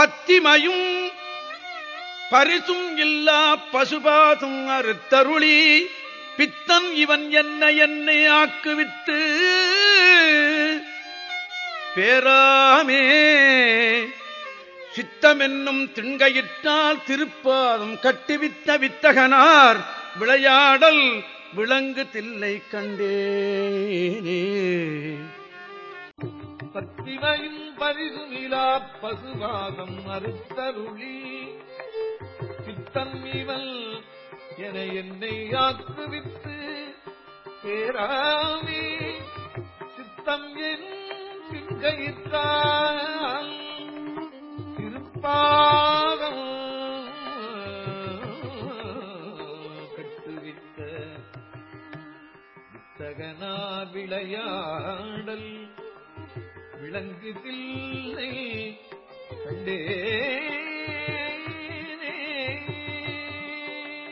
பத்திமையும் பரிசும் இல்லா பசுபாதும் அறுத்தருளி பித்தன் இவன் என்ன என்னை ஆக்குவித்து பேராமே சித்தமென்னும் திண்கையிட்டால் திருப்பாதும் கட்டிவித்த வித்தகனார் விளையாடல் விளங்கு தில்லை கண்டேனே. பத்திமையும் பரிசுமிலா பசுவாதம் அறுத்தருளி. பித்தன் இவள் என என்னை ஆக்குவித்து பேராமே சித்தம் என் பின்கையிற்றால் திருப்பாதம் கட்டுவித்த வித்தகனார் விளையாடல் விளங்கு தில்லை கண்டே